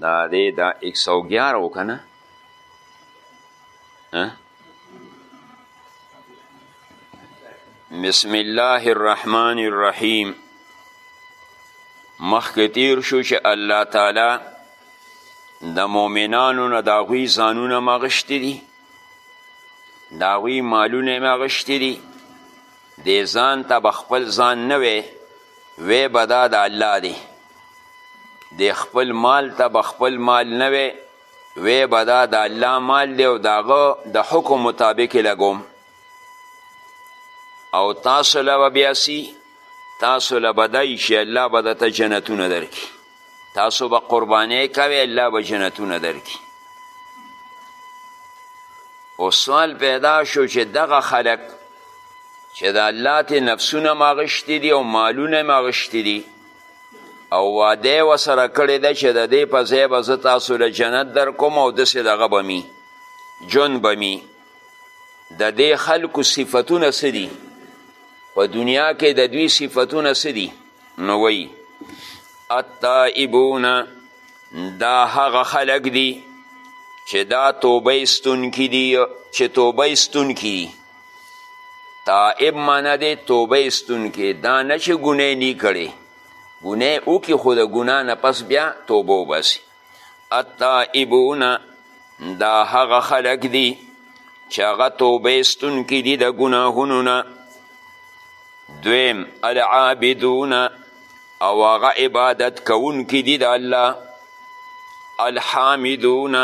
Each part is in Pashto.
دا دی دا ایک سو گیار او کنه بسم الله الرحمن الرحیم مخکې تیر شو چې الله تعالی د مؤمنانو نه د هغوی ځانونه مغشتي دي د هغوی مالونه یې مغشتي دي دې ځان ته به خپل ځان نه وی وی به دا د الله دی دې خپل مال ته به خپل مال نه وی وی به دا د الله مال دی او د هغه د حکم مطابق لګوم او تاسو له به بیا سی تاسو له به دای چې الله به درته جنتونه درکړي تاسو به قربانې کوئ الله به جنتونه درکړي او سوال پیدا شو چې دغه خلک چې د الله ته نفسونه هم اغشتي دي او مالونه هم اغشتي دي او واده یې ورسره کړې ده چې د دې په ځای به زه تاسو له جنت در کوم او داسې دغه به مي ژوند به مي د دې خلکو صفتونه څه دي په دنیا کې د دوی صفتونه څه دي نو وی التائبون دا هغه خلق دی چې دا توبه استونکي دي چې توبه استونکي دي تائب معنی دی توبه استونکي دا نه چې ګناه نی کړي ګناه وکړي خو د ګناه نه پس بیا توبه وباسي التائبون دا هغه خلق دي چې هغه توبه ایستونکي دي د ګناهونو نه دویم العابدون او هغه عبادت کوونکي دي د الله الحامدون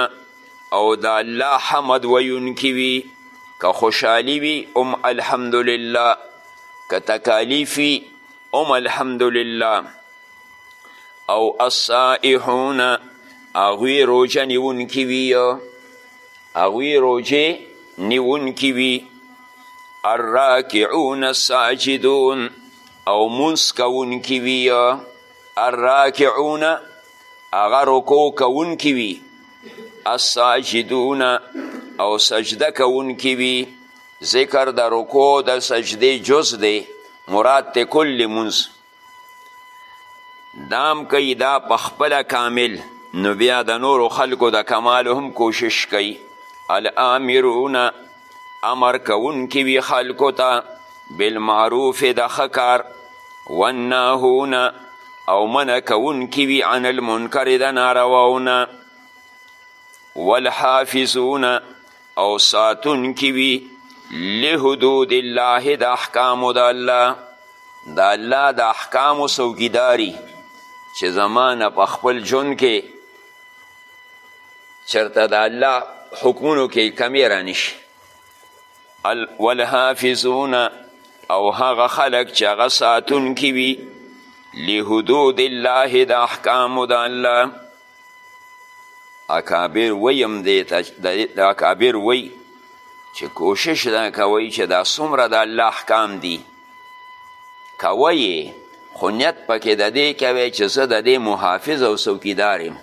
او د الله حمد ویونکي وي که خوشحالي وي هم الحمدلله که تکالیف وي هم الحمدلله او السائحون هغوی روژه نیونکي وي هغوی روژې نیونکي وي الراکعون الساجدون او منس کوونکي وي الراکعون هغه رکو کوونکي وي الساجدون او سجده کوونکي وي ذکر د رکو د سجدې جز دی مراد ته کل منس دام کوي دا په خپل کامل نو بیا د نورو خلکو د کمال هم کوشش کوي الامرون امر کوونکي وي خلکو ته بالمعروف د ښه کار والناهون او منع کوونکي وي عن المنکر د نارواونه والحافظون او ساتونکي وي لحدود الله د احکامو د الله د الله د احکامو څوکیداري چې زمانه په خپل ژوند کې چرته د الله حکمونو کې کمی رانشي والحافظون او هغه خلق چې هغه ساتونکي وي لحدود الله د احکامو د الله اکابر وی هم دیتا د اکابر وی چې کوشش دا کوي چې دا څومره د الله احکام دي کوي خو نیت پکې د دې کوي چې زه د دې محافظ او څوکیدار یم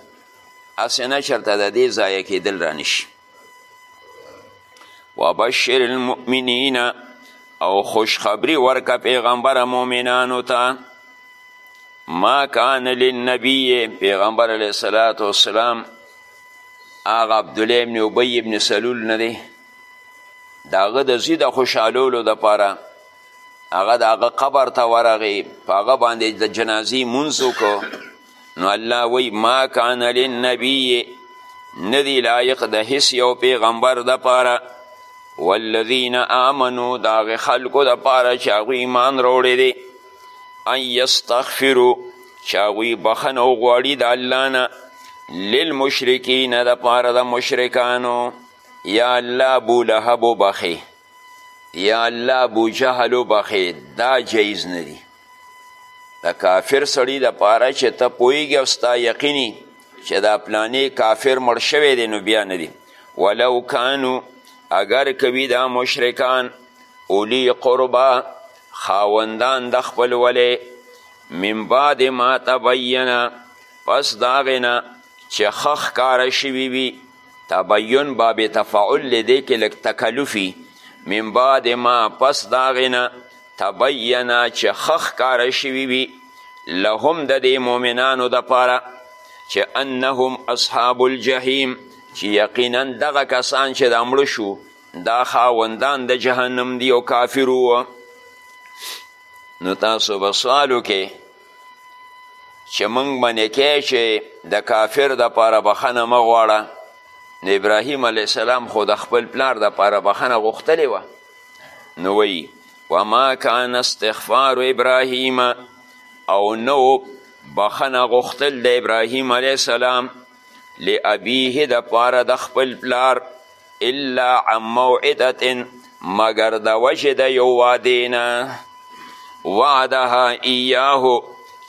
هسې نه چېرته د دې ضایع کېدل رانشي وبشر المؤمنین او خوشخبری ورکه پیغمبر مؤمنانو ته ما کان للنبی پیغمبر علیه الصلاة والسلام هغه عبدالله ابن ابی ابن سلول نه دی د هغه د زوی د خوشحالولو دپاره هغه د هغه قبر ته ورغی په هغه باندې د جنازې مونځ وکړو نو الله وی ما کان للنبی ندی لایق د هیڅ یو پیغمبر د پاره والذین آمنو د هغې خلکو د پاره چې هغوی ایمان راوړی دی ان یستغفرو چې هغوی بخښنه وغواړي د الله نه للمشرکین د پاره د مشرکانو یا الله ابو لهب وبخې یا الله ابو جهل وبخې دا جایز نه دي د کافر سړي لپاره چې ته پوهېږي او ستا یقیني چې دا پلانې کافر مړ شوی دی نو بیا نه دي ولو کانو اگر کوي دا مشرکان اولی قربا خاوندان د خپل ولی من بعد ما تبینه پس داغینا چې خخ کار شوی وي تبین باب تفاعل لی دی که لک تکلفی من بعد ما پس داغینا تبینا چې خخ کار شوی وی لهم د دې مؤمنانو د پاره چې انهم اصحاب الجحیم چې یقینا دغه کسان چې د مړه شو دا خاوندان د جهنم دی او کافرو نو تاسو به سوالو کې چې مونږ منې کې چې د کافر د پاره بخنه مه غواړه نو ابراهیم علیه السلام خو د خپل پلار د پاره بخنه غوښتلې وه نو وی وما کان استغفار ابراهیم او نو بخنه غوښتل د ابراهیم علیه السلام لابیه د پاره د خپل پلار الا عن موعدت مگر د وجه د یو وعدې نه وعدها ایاه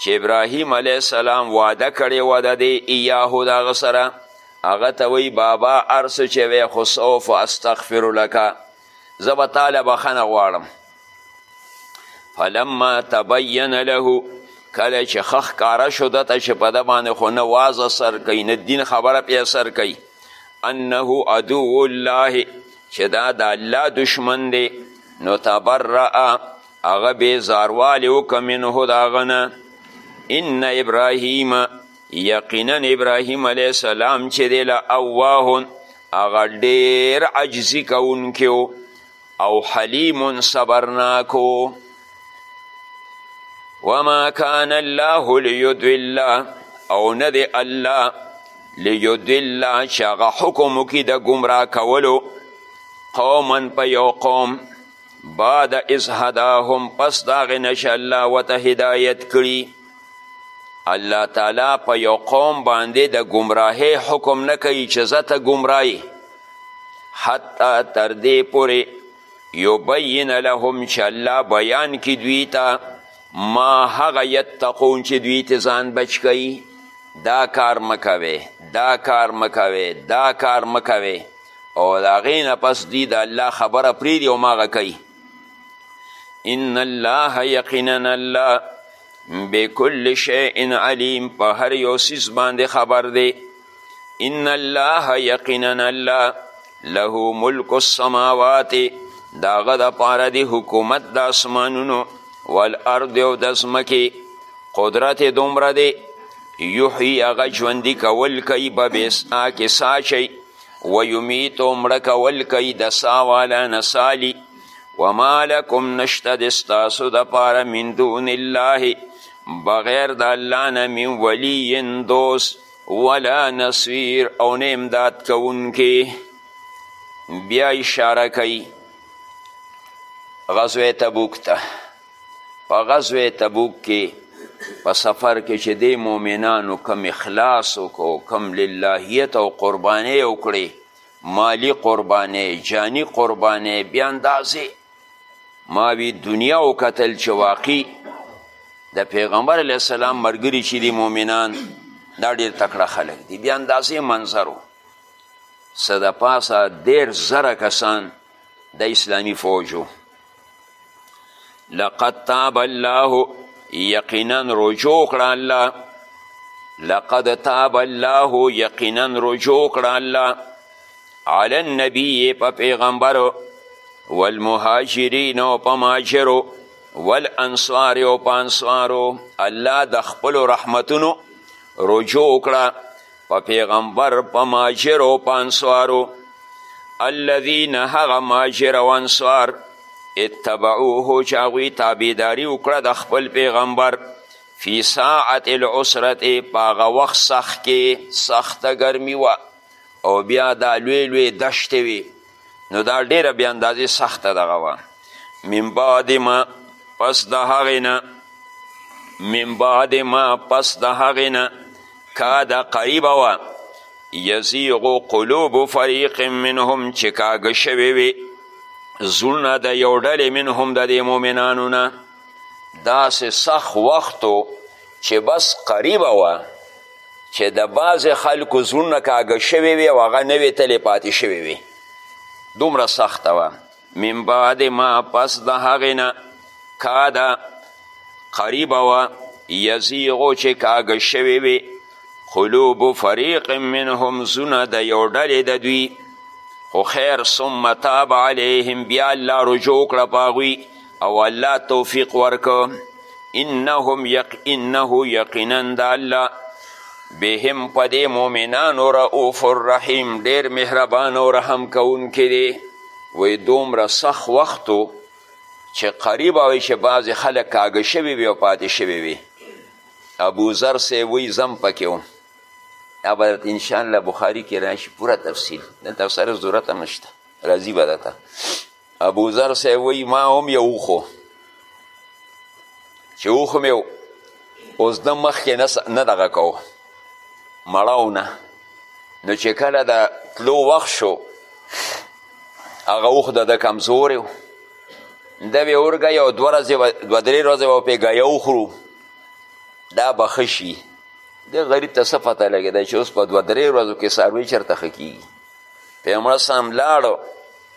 چې ابراهیم علیه السلام وعده کړې وه د دې ایاه د هغه سره هغه ته وایي بابا هر څه چې وی خو سوف استغفر لکه زه به تاله بخنه غواړم فلما تبین له کله چې خخ کاره شو دته چې په ده باندې خو نه واز اثر کوي نه دین خبره پې اثر کوي انه عدو الله چې دا د الله دشمن دی نو تبرأ هغه بې زاروالې وکړه منه د هغه نه ان ابراهیم یقینا ابراهیم علیه السلام چې دی له اواه هغه ډیر عجزي کوونکی او حلیم صبرناک وما کان الله لیدل او نه دی الله لیدل چې هغه حکم وکړي د ګمراه کولو قوما په یو قوم بعد از هداهم پس داغه نشه الله وته هدایت کړي الله تعالی په یو قوم باندې د گمراهی حکم نه کوي چې زته گمراهی حتی تر دې پورې یبین لهم چې الله بیان کی دوی ته ما هغه یتقون چې دوی ته ځان بچ کوي دا کار مکوي دا کار مکوي دا کار مکوي او د هغې نه پس دوی د الله خبره پرېږدي او ماغه کوي ان الله یقینا الله بكل شیء علیم په هر یو څیز باندې خبر دی ان الله یقینا الله له ملک السماوات داغه د پاره دی حکومت د اسمانونو والارض او د ځمکې قدرت دومره دی یحیی هغه ژوندي کول کوي به بېسا کې سا شي و یمیتو مړه کول کوي د سا والا نه سالي وما لکم نشته د ستاسو دپاره من دون الله بغیر د الله نه من ولی دوست ولا نصیر او نه امداد کوونکې بیا اشاره کوي غزوه تبوک ته په غزوه تبوک کې په سفر کې چې دی مؤمنانو کم اخلاص وکړو کم للهیت او قربانۍ وکړي مالی قربانۍ جانی قربانۍ بیا اندازې ما وی دنیا وکتل چې واقعي د پیغمبر علیه السلام ملګري چې دي مؤمنان دا ډېر تکړه خلک دي بیا اندازې منظر و څه د پاسه دېر زره کسان د اسلامي فوج لقد تاب الله یقینا رجوع کړه الله لقد تاب الله یقینا رجوع کړه الله علی النبی په پیغمبر والمهاجرین او په مهاجرو والانصار او په انصارو الله د خپلو رحمتونو رجوع کړه په پیغمبر په ماجر او په انصارو الذین هغه ماجر او انصار اتبعوه چې هغوی تابعداري وکړه د خپل پیغمبر فی ساعت العسرت په هغه وخت سخت کې سخته ګرمي وه او بیا دا لوی لوی دشتې وې نو دا ډیره بیا اندازې سخته دغه وه من بعد ما پس د هغې نه من بعد ما پس د هغې نه کاده قریبه وه یزیغو قلوب فریق منهم چې کاږه شوې وي زړونه د یو ډلې منهم د دې مؤمنانو نه داسې سخت وخت چې بس قریبه وه چې د بعضې خلکو زړونه کاږه شوي وي او هغه نوې تلې پاتې شوي وي دومره سخته وه من بعد ما پس د هغې نه کاده قریبه وه یزیغو چې کاږه شوي وي قلوب فریق منهم زونه د یو ډلې د دوی خو خیر ثم تاب علیهم بیا الله رجوع کړه په هغوی او الله توفیق ورکو انهم یق انه یقینا د الله بهم په دې مؤمنانو رؤوف الرحیم ډیر مهربان او رحم کوونکی دی وی دومره سخت وخت و چې قریب وی چې بعضې خلک کاږه شوي وي او پاتې شوي وي ابوذر صاحب وی زم پکې وم دا به درته انشاءالله بخاري کې راشي پوره تفصیل دلته سره ضرورت هم نشته راځي به درته ابوذر صاحب وایي ما هم یو وخو چې وخو مې اوس د مخکې نه دغه کوو مړاو نه نو چې کله د تلو وخت شو هغه اوښ د ده کمزوری و ده به ورګی او دوه ورځې دوه درې ورځې به پرې ګایه وخورو دا به ښه شي د غریب ته څه پته لګېده چې اوس په دوه درې ورځو کې څاروی چېرته ښه کېږي پیغمبر صاحب لاړو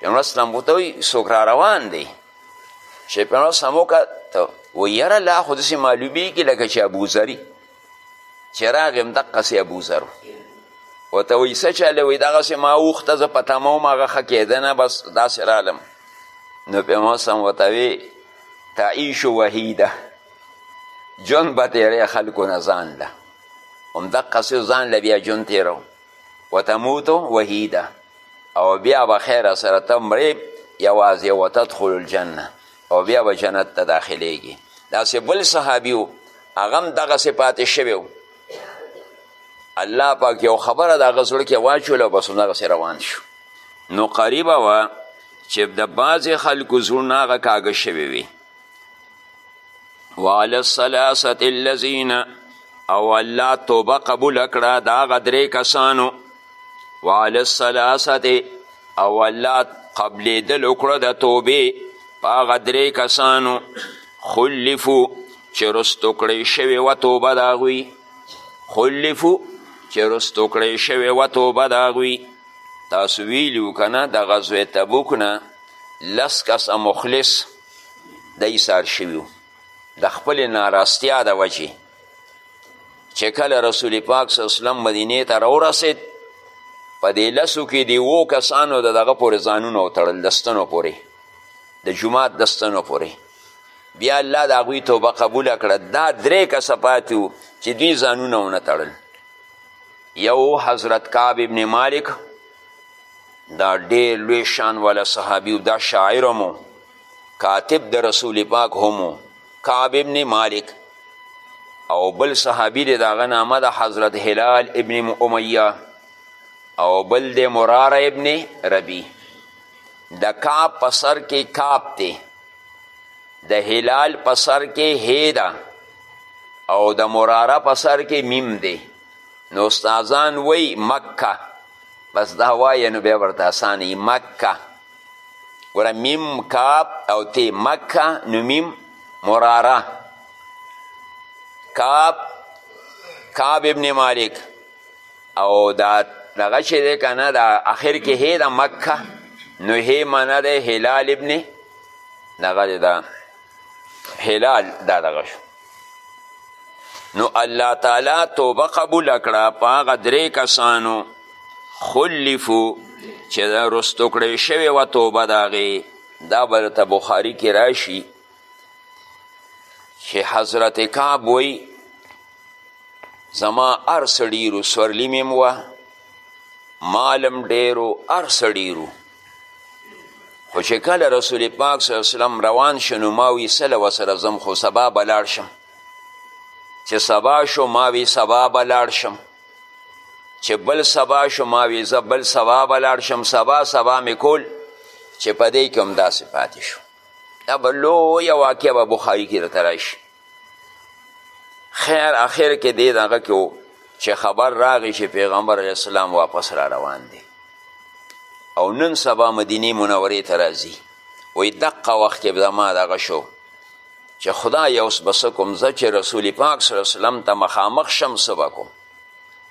پیغمبر اسلام ورته وایي څوک را روان دی چې پیغمبر اسلام وکته و یاره لا خو داسې معلومیږي لکه چې ابوذري چې راغی هم دقسې ابوذر ورته وایي څه چاله وایي دغسې ما اوښته زه په تمه وم هغه ښه کېده نه بس داسې رالم نو پیغمبر اسلام ورته وایي تعیش وحیده ژوند به تیری خلکو نه ځان له همدقسې ځان له بیا ژوند تیروم وتموت وحیده او بیا به خیر سره ته مرې یوازې وتدخل الجنه او بیا به جنت ته داخلیږي داسې بل صحابي و هغه هم دغسې پاتې شوی و الله پاک یو خبره د هغه زړه کې واچوله او بس همدغسې روان شو نو قریبه وه چې د بعضې خلکو زړونه هغه کاږه شوي وي وعلى الثلاثة الذين او الله توبه قبول کړه د هغه درې کسانو وعلى الثلاثة او الله قبلېدل وکړه د توبې په هغه درې کسانو خلفو چې رستو کړی شوې وه توبه د هغوی خلفو چې رستو کړی شوې وه توبه د هغوی تاسو ویلي که نه د غزوې تبوک نه لس کسه مخلص د ایثار شوي د خپلې ناراستیا د وجې چې کله رسول پاک صلی وسلم مدینې ته راورسېد په دې لسو کې د اوو کسانو د دغه پورې ځانونه وتړل د ستنو پورې د جومات د ستنو پورې بیا الله د هغوی توبه قبوله کړه دا درې کسه پاتې وو چې دوی ځانونه ونه تړل یو حضرت کعب ابن مالک دا ډیر لوی شان والا صحابي دا شاعر هم کاتب د رسول پاک هم کعب ابن مالک او بل صحابي دی د هغه نامه د حضرت هلال ابن امیه او بل دی مراره ابن ربی د کعب په سر کې کعب دی د هلال په سر کې هی ده او د مراره په سر کې میم دی نو استادان وی مکه بس دا وایه نو بیا ورته اسانه مکه ګوره میم کاب او تی مکه نو میم مراره کاب کاب ابن مالک او دا دغه چې دی که نه دا اخر کې هی د مکه نو هی منه دی هلال ابن دغه دی دا هلال دا دغه شو نو الله تعالی توبه قبوله کړه په هغه درې کسانو خلفو چې دا رستو کړی شوې وه توبه د هغې دا به درته بخاري کې راشي چې حضرت کعب وی زما هر څه ډېرو سورلي مې هم وه مالم ډېرو هر څه ډېرو خو چې کله رسول پاک صلی وسلم روان شو نو ما وی سله وسره ځم خو سبا به لاړ شم چې سبا شو ما وی سبا به لاړ شم چې بل سبا شو ما وی زه بل سبا به لاړ شم سبا سبا مې کول چې په دې کې همداسې پاتې شو دا به لویه واقعه به بخاري کې درته راشي خیر اخر کې دې دغه کې و چې خبر راغی چې پیغمبر علیه السلام واپس را روان دی او نن سبا مدینه منورې ته راځي وایي دقه وخت کې زما دغه شو چې خدای اوس به څه کوم زه چې رسول پاک صلی الله وسلم ته مخامخ شم څه به کوم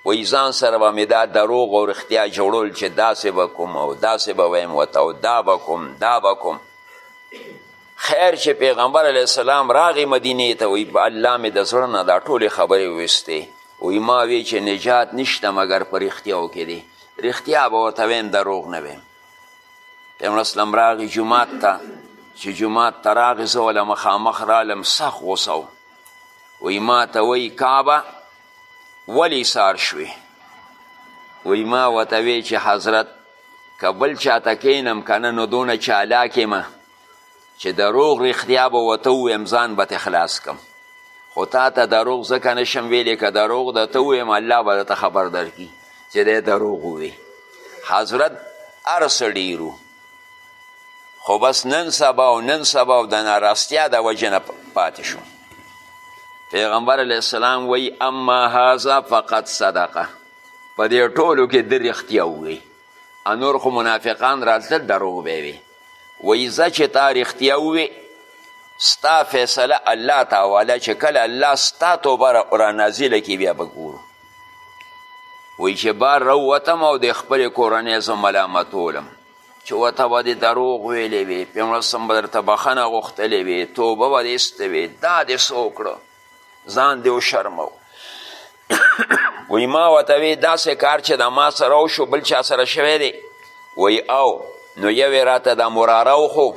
وایي ځان سره به مې دا دروغ او رښتیا جوړول چې داسې به کوم او داسې به وایم ورته او دا به کوم دا به کوم خیر چې پیغمبر علیه السلام راغی مدینې ته وی په الله مې د زړه نه دا ټولې خبرې وویستې وی ما وی چې نجات نشته مګر په رښتیاو کې دی رښتیا به ورته ویم دروغ نه ویم پیغمبر اسلام راغی جومات ته چې جومات ته راغی زه وله مخامخ رالم سخت غوسه و وی ما ته وی کعبه ولې سار شوې وی ما ورته وی چې حضرت که بل چاته کینم که نه نو دونه چالاک یم چې دروغ رښتیا به ورته ووایم ځان به ترې خلاص کړم خو تا ته دروغ ځکه نشم ویلی که دروغ درته ووایم الله به درته خبر درکړي چې دی دروغ ووی حضرت هر څه ډېرو خو بس نن سبا او نن سبا او د ناراستیا د وجې نه پاتې شو پیغمبر علیه السلام وی اما هذا فقط صدقه په دې ټولو کې د رښتیا ووی انور خو منافقان راتلل دروغ به وي وایي ځه چې تا رښتیا ووې ستا فیصله الله ته حواله چې کله الله ستا توبه رانازله کړي بیا به ګورو وایي چې بار راووتم او د خپلې کورنۍ زه ملامتولم چې ورته به دې دروغ ویلې وې پیغمبر صم به درته بخښنه غوښتلې وې توبه به دې ایستې وې دا دې څه وکړو ځان دې وشرمو وی ما ورته وی داسې کار چې د ما سره وشو بل چا سره شوی دی وی او نو یو یې راته دا مراره وخو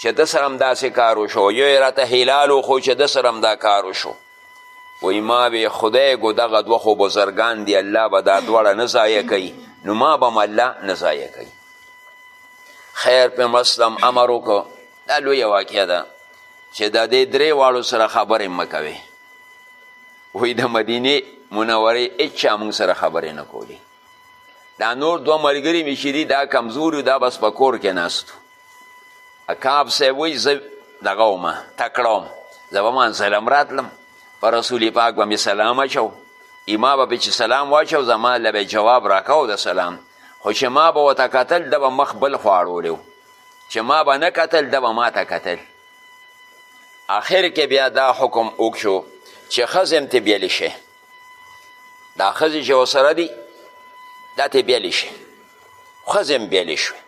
چې ده سره هم داسې کار وشو یو یې راته هلال وخو چې ده سره هم دا کار وشو وی ما به خدای ګو دغه دوه خو بزرګان دی الله به دا دواړه نه ضایع کوي نو ما به هم الله نه ضایع کوي خیر په مسلم امر وکړو دا لویه واقعه ده چې د دې درې واړو سره خبرې مه کوې وایي د مدینې منورې هېچا موږ سره خبرې نه کولې دا نور دوه ملګري مې چې دي دا کمزوري دا بس په کور کې ناستو کعب صاحب وایي زه دغه وم تکړه وم زه به مانځلم راتلم په رسول پاک به مې سلام اچو اما به چې سلام واچو زما له به جواب راکاو د سلام خو چې ما به ورته کتل د به مخ بل خواړولی چې ما به نه کتل ده به ما ته کتل آخر کې بیا دا حکم وکړو چې ښځې هم ترې بیلې شي دا ښځې چې ورسره دي دا ترې بیلې شي ښځې هم بیلې شوې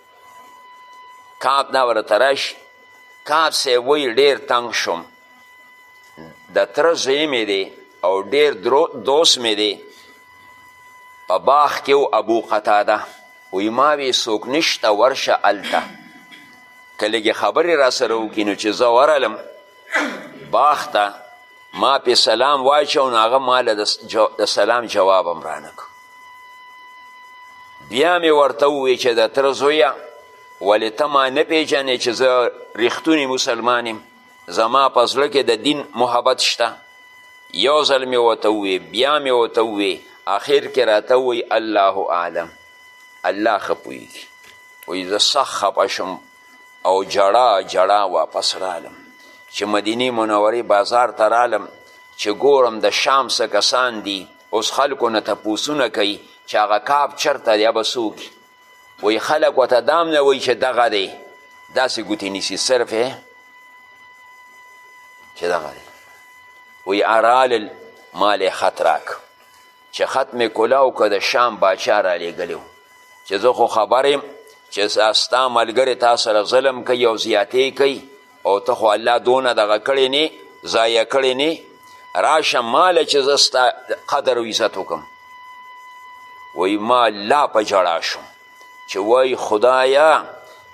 کاب دا ورته راشي کاب صاحب وایي ډېر تنګ شوم د تره زوی مې دی او ډېر دوست مې دی په باغ کې و ابو قتاده وی ما وی څوک نشته ورشه هلته که لږې خبرې راسره وکړي نو چې زه ورغلم باغ ته ما پې سلام واچو نو هغه ما له د سلام جواب هم رانه کړو بیا مې ورته ووی چې د تره زویه ولې ته ما نه پېژنې چې زه ریښتونی مسلمان یم زما په زړه کې د دین محبت شته یو ځل مې ورته ووې بیا مې ورته ووې اخر کې راته ووی الله اعلم الله ښه پوهېږي وایي زه سخت خفه شوم او جړا جړا واپس رالم چې مدینه منورې بازار ته رالم چې ګورم د شام څه کسان دي اوس خلکو نه تپوسونه کوي چې هغه کاب چرته دی به څوک وی خلک ورته دا هم نه وایي چې دغه دی داسې ګوتې نیسي صرف یې چې دغه دی وی ارالل مال خط راک چې خط مې کلاو که د شام باچا رالیږلی و چې زه خو خبر یم چې ستا ملګری تا سره ظلم کوي او زیاتې کوي او ته خو الله دونه دغه کړی نه ضایع کړی نه راشه ماله چې زه ستا قدر او عزت وکم وایي ما الله په ژړا شوم چې وایي خدایه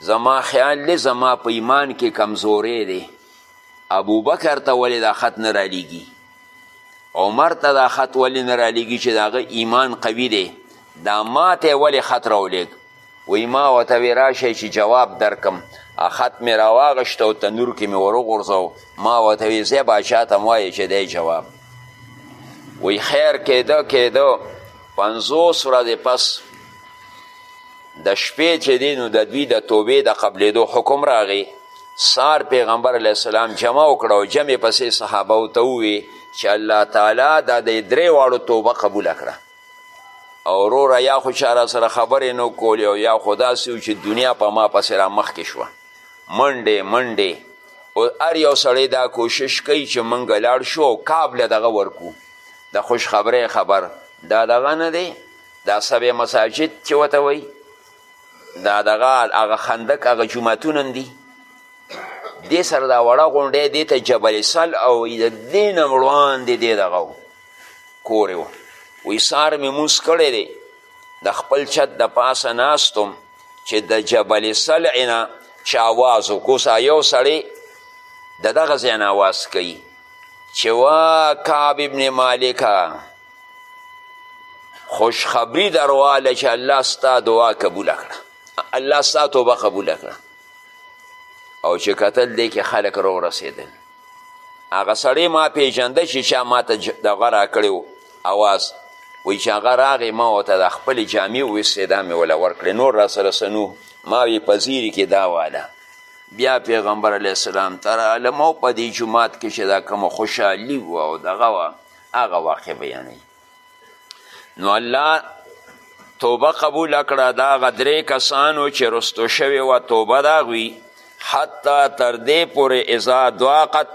زما خیال دی زما په ایمان کې کمزوری دی ابوبکر ته ولې دا خط نه رالیږي عمر ته دا خط ولې نه رالیږي چې د هغه ایمان قوي دی دا ماته ولې خط راولیږ وی ما ورته وی راشی چې جواب درکم خط مې راواغشت او تنور کې مې وروغورځو ما ورته وی ځه باچا ته م وایې چې دی جواب وی خیر کېده کېده پنځوس ورځې پس د شپې چې دی نو د دوی د توبې د قبلېدو حکم راغی سار پیغمبر علیه السلام جمع وکړه او جمع پسې صحابه ته ووی چې الله تعالی دا د درې واړو توبه قبوله کړه او روره یا خو چا سره خبرې نو کولې او یا خو داسې و چې دنیا په ما پسې را مخکې شوه منډې منډې او هر یو سړی دا کوشش کوي چې موږ لاړ شو او کاب له دغه ورکو د خوشخبرۍ خبر دا دغه نه دی دا سب مساجد چې ورته وایي دا دغه هغه خندق هغه جوماتون هم دي دې سره دا وړه غونډۍ دې ته جبل سل او د دې نه وړاندې دې دغه کورې وم وی سار مې مونځ کړی دی د خپل چت د پاسه ناستم چې د جبل سلع نه چې اواز وکړو یو سړی د دغه ځای نه اواز کوي چې وا کعب ابن مالکه خوشخبری درواله چې الله ستا دعا قبوله کړه الله ستا توبه قبوله کړه او چې کتل دی کې خلک را ورسېدل هغه سړی ما پیژنده چې چا ماته دغه راکړی و اواز وایي چې هغه راغی ما ورته د خپلې جامې وویستې دا مې وله ورکړې نور راسره څه نو ما وی په زیري کې دا واله بیا پیغمبر علیه السلام ته رالم او په دې جومات کې چې دا کومه خوشحالي وه او دغه وه هغه واقع بیانوي نو الله توبه قبول کړه دا هغه درې کسانو چې رستو شوې وه توبه د هغوی حتی تر دې پورې اذا دواقت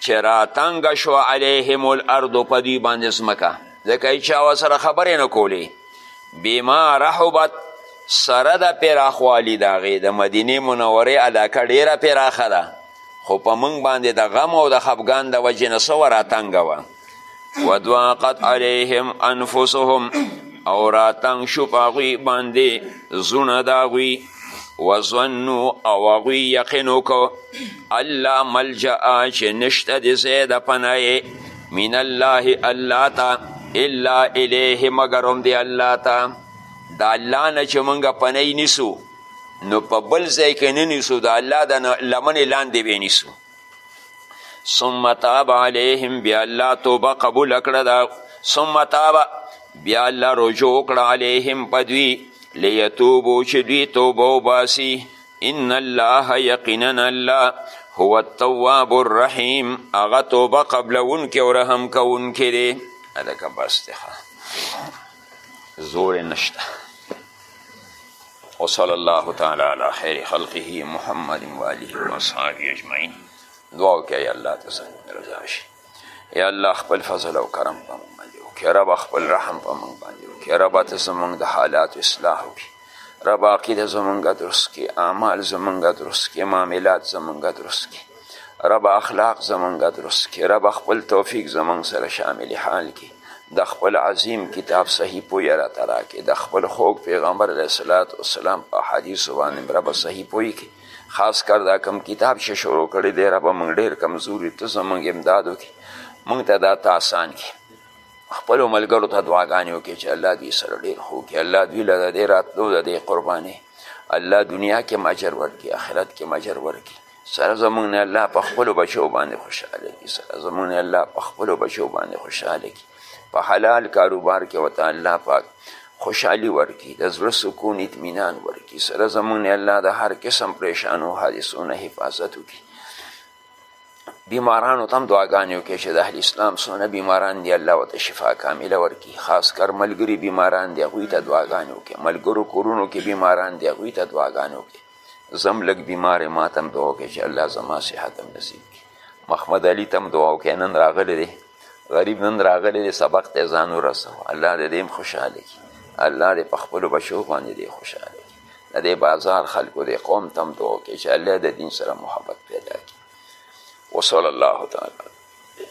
چې راتنګه شوه علیهم الارض په دوی باندې ځمکه ځکه هیچا ورسره خبرې نه کولې بما رحبت سره د پراخوالي د هغې د مدینې منورې علاقه ډېره پراخه ده خو په موږ باندې د غم او د خفګان د وجې نه څه وراتنګه وه ودواقت علیهم انفسهم او راتنګ شو په هغوی باندې زړونه د هغوی وظنو او هغوی یقین وکړو الله ملجا چې نشته د ځای د پنایې من الله الله ته الا الیه مګر هم د الله ته د الله نه چې موږ پنۍ نیسو نو په بل ځای کې نه نیسو د الله د لمنې لاندې به نیسو ثم تاب علیهم بیا الله توبه قبول کړه دا ثم تاب بیا الله رجوع کړه علیهم په دوی لیتوبو چې دوی توبه وباسي ان الله یقینا الله هو التواب الرحیم هغه توبه قبلونکی او رحم کوونکی دی هلکه بس دی زور نشته وصلی الله تعالی علی خیر خلقه محمد و آله و اصحابه اجمعین دعا وکړه یا الله ته زموږ رضا شي یا الله خپل فضل او کرم په موږ باندې وکړي ربه خپل رحم په موږ باندې وکړي ربه ته زموږ د حالاتو اصلاح وکړي ربه عقیده زموږ درست کړي اعمال زموږ درست کړي معاملات زموږ درست کړي رب اخلاق زمونږ درست کې رب خپل توفیق زمونږ سره شامل حال کې د خپل عظیم کتاب صحیح پوی را ترا کې د خپل خوږ پیغمبر علیه الصلاۃ والسلام په حدیث باندې رب صحیح پوی کې خاص کر دا کم کتاب چې شروع کړی دی رب مونږ ډیر کمزوري ته زمونږ امداد وکړي مونږ ته دا ته آسان کړي خپل ملګرو ته دعاګانې وکړي چې الله دوی سره ډیر خو کې الله دوی له دې راتلو د دې قربانې الله دنیا کې مجر ورکړي آخرت کې مجر ورکړي سره زمونږ نه الله په خپلو بچو باندې خوشحاله کړي سره زمونږ نه الله په خپلو بچو باندې خوشحاله کړي په حلال کاروبار کې ورته الله پاک خوشحالي ورکړي د زړه سکون اطمینان ورکړي سره زمونږ نه الله د هر قسم پریشانو حادثو نه حفاظت وکړي بیمارانو ته هم دعاګانې وکړي چې د اهل اسلام څونه بیماران دي الله ورته شفا کامله ورکړي خاص کر ملګري بیماران دي هغوی ته دعاګانې وکړي ملګرو کورونو کې بیماران دي هغوی ته دعاګانې وکړي زم لږ بیمار یم ماته هم دعا وکړئ چې الله زما صحت هم نصیب کړي محمد علي ته هم دعا وکړئ نن راغلی دی غریب نن راغلی دی سبق ته یې ځان ورسوه الله دې دې هم خوشحاله کړي الله دې په خپلو بچو باندې دې خوشحاله کړي د دې بازار خلکو دې قوم ته هم دعا وکړي چې الله د دین سره محبت پیدا کړي وصلی الله تعالی